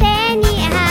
手に入